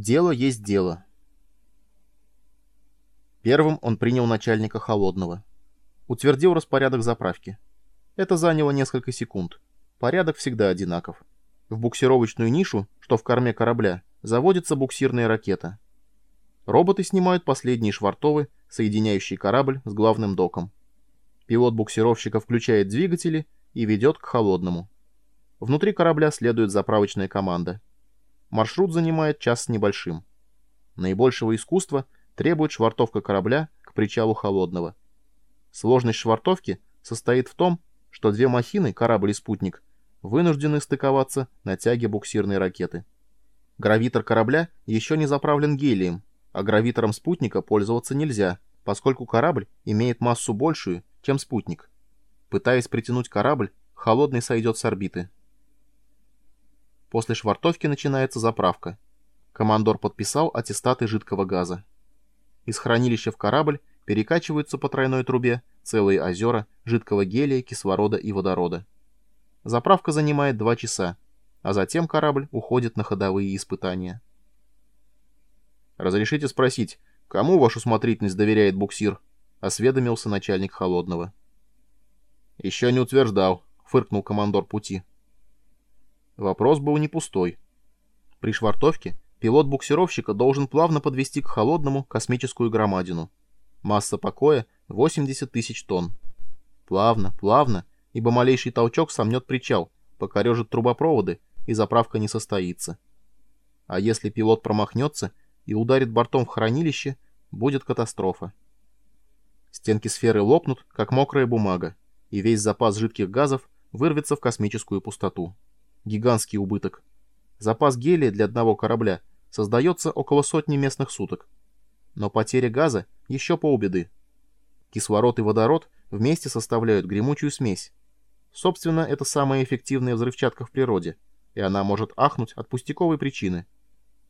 Дело есть дело. Первым он принял начальника холодного. Утвердил распорядок заправки. Это заняло несколько секунд. Порядок всегда одинаков. В буксировочную нишу, что в корме корабля, заводится буксирная ракета. Роботы снимают последние швартовы, соединяющие корабль с главным доком. Пилот буксировщика включает двигатели и ведет к холодному. Внутри корабля следует заправочная команда. Маршрут занимает час с небольшим. Наибольшего искусства требует швартовка корабля к причалу холодного. Сложность швартовки состоит в том, что две махины, корабль и спутник, вынуждены стыковаться на тяге буксирной ракеты. Гравитор корабля еще не заправлен гелием, а гравитором спутника пользоваться нельзя, поскольку корабль имеет массу большую, чем спутник. Пытаясь притянуть корабль, холодный сойдет с орбиты. После швартовки начинается заправка. Командор подписал аттестаты жидкого газа. Из хранилища в корабль перекачиваются по тройной трубе целые озера жидкого гелия, кислорода и водорода. Заправка занимает два часа, а затем корабль уходит на ходовые испытания. «Разрешите спросить, кому вашу смотрительность доверяет буксир?» — осведомился начальник холодного. «Еще не утверждал», — фыркнул командор пути. Вопрос был не пустой. При швартовке пилот буксировщика должен плавно подвести к холодному космическую громадину. Масса покоя 80 тысяч тонн. Плавно, плавно, ибо малейший толчок сомнет причал, покорежит трубопроводы, и заправка не состоится. А если пилот промахнется и ударит бортом в хранилище, будет катастрофа. Стенки сферы лопнут, как мокрая бумага, и весь запас жидких газов вырвется в космическую пустоту. Гигантский убыток. Запас гелия для одного корабля создается около сотни местных суток. Но потеря газа еще полбеды. Кислород и водород вместе составляют гремучую смесь. Собственно, это самая эффективная взрывчатка в природе, и она может ахнуть от пустяковой причины.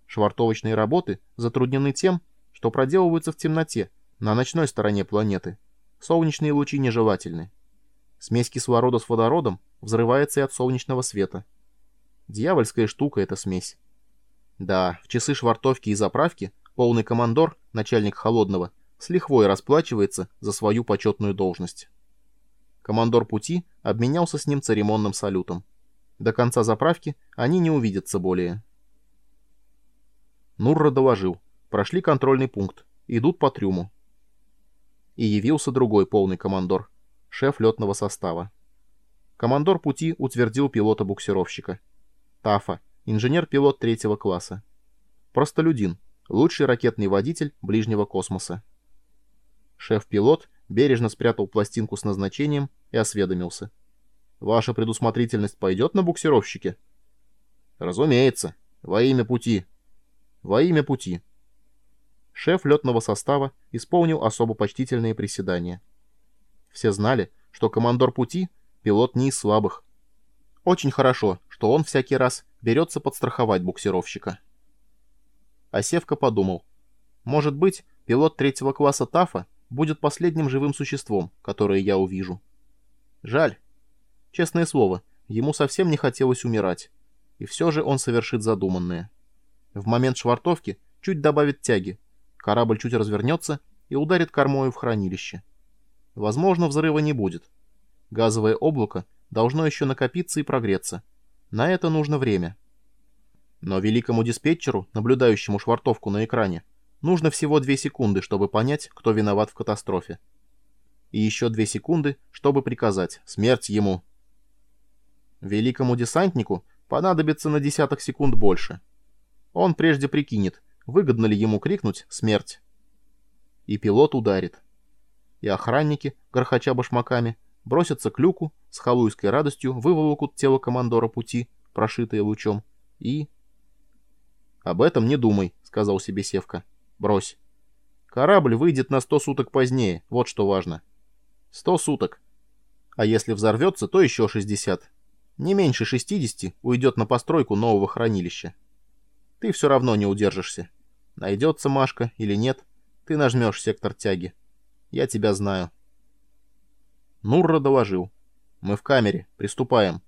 Швартовочные работы затруднены тем, что проделываются в темноте, на ночной стороне планеты. Солнечные лучи нежелательны. Смесь кислорода с водородом взрывается и от солнечного света. Дьявольская штука эта смесь. Да, в часы швартовки и заправки полный командор, начальник холодного, с лихвой расплачивается за свою почетную должность. Командор пути обменялся с ним церемонным салютом. До конца заправки они не увидятся более. Нурра доложил. Прошли контрольный пункт. Идут по трюму. И явился другой полный командор, шеф летного состава. Командор пути утвердил пилота-буксировщика. Тафа, инженер-пилот третьего класса. Простолюдин, лучший ракетный водитель ближнего космоса. Шеф-пилот бережно спрятал пластинку с назначением и осведомился. «Ваша предусмотрительность пойдет на буксировщике?» «Разумеется. Во имя пути». «Во имя пути». Шеф летного состава исполнил особо почтительные приседания. Все знали, что командор пути — пилот не из слабых. Очень хорошо, что он всякий раз берется подстраховать буксировщика. Осевка подумал. Может быть, пилот третьего класса ТАФа будет последним живым существом, которое я увижу. Жаль. Честное слово, ему совсем не хотелось умирать. И все же он совершит задуманное. В момент швартовки чуть добавит тяги. Корабль чуть развернется и ударит кормою в хранилище. Возможно, взрыва не будет. Газовое облако должно еще накопиться и прогреться. На это нужно время. Но великому диспетчеру, наблюдающему швартовку на экране, нужно всего две секунды, чтобы понять, кто виноват в катастрофе. И еще две секунды, чтобы приказать «Смерть ему!». Великому десантнику понадобится на десяток секунд больше. Он прежде прикинет, выгодно ли ему крикнуть «Смерть!». И пилот ударит. И охранники, грохоча башмаками, бросятся к люку, с халуйской радостью выволокут тело командора пути, прошитое лучом, и... «Об этом не думай», — сказал себе Севка. «Брось. Корабль выйдет на сто суток позднее, вот что важно. Сто суток. А если взорвется, то еще шестьдесят. Не меньше шестидесяти уйдет на постройку нового хранилища. Ты все равно не удержишься. Найдется Машка или нет, ты нажмешь сектор тяги. Я тебя знаю». Нурра доложил. «Мы в камере. Приступаем».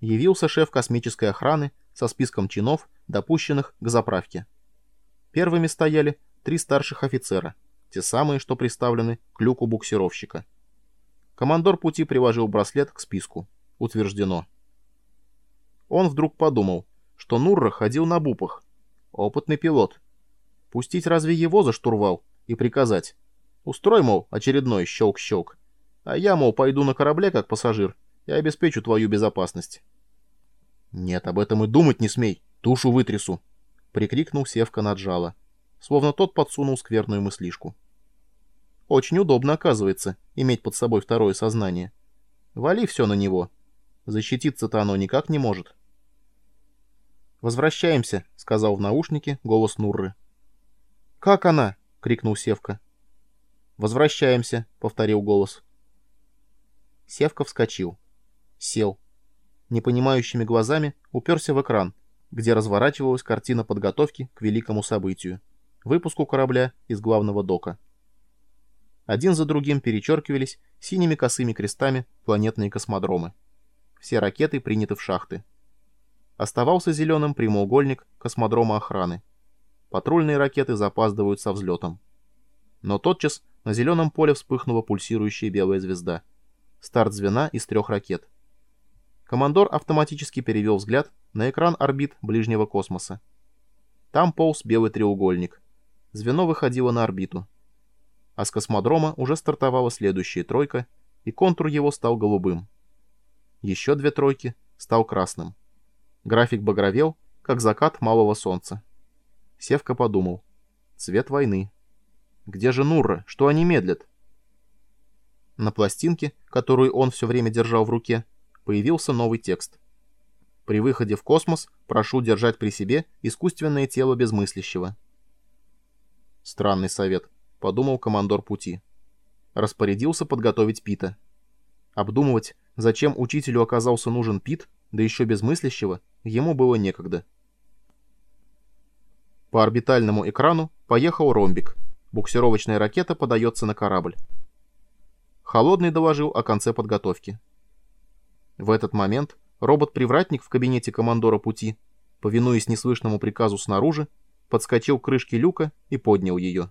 Явился шеф космической охраны со списком чинов, допущенных к заправке. Первыми стояли три старших офицера, те самые, что приставлены к люку буксировщика. Командор пути приложил браслет к списку. Утверждено. Он вдруг подумал, что Нурра ходил на бупах. Опытный пилот. Пустить разве его за штурвал и приказать? Устрой, мол, очередной щелк-щелк. А я, мол, пойду на корабле как пассажир и обеспечу твою безопасность. Нет, об этом и думать не смей, тушу вытрясу. Прикрикнул Севка на Джала, словно тот подсунул скверную мыслишку. Очень удобно, оказывается, иметь под собой второе сознание. Вали все на него. Защититься-то оно никак не может. «Возвращаемся», — сказал в наушнике голос Нурры. «Как она?» — крикнул Севка. «Возвращаемся», — повторил голос. Севка вскочил. Сел. Непонимающими глазами уперся в экран, где разворачивалась картина подготовки к великому событию — выпуску корабля из главного дока. Один за другим перечеркивались синими косыми крестами планетные космодромы. Все ракеты приняты в шахты. Оставался зеленым прямоугольник космодрома охраны. Патрульные ракеты запаздывают со взлетом. Но тотчас на зеленом поле вспыхнула пульсирующая белая звезда. Старт звена из трех ракет. Командор автоматически перевел взгляд на экран орбит ближнего космоса. Там полз белый треугольник. Звено выходило на орбиту. А с космодрома уже стартовала следующая тройка, и контур его стал голубым. Еще две тройки стал красным. График багровел, как закат малого солнца. Севка подумал. Цвет войны. Где же Нурра? Что они медлят? На пластинке, которую он все время держал в руке, появился новый текст. При выходе в космос прошу держать при себе искусственное тело безмыслящего. Странный совет, подумал командор пути. Распорядился подготовить Пита. Обдумывать, зачем учителю оказался нужен Пит, да еще безмыслящего, ему было некогда. По орбитальному экрану поехал ромбик. Буксировочная ракета подается на корабль. Холодный доложил о конце подготовки. В этот момент робот-привратник в кабинете командора пути, повинуясь неслышному приказу снаружи, подскочил к крышке люка и поднял ее.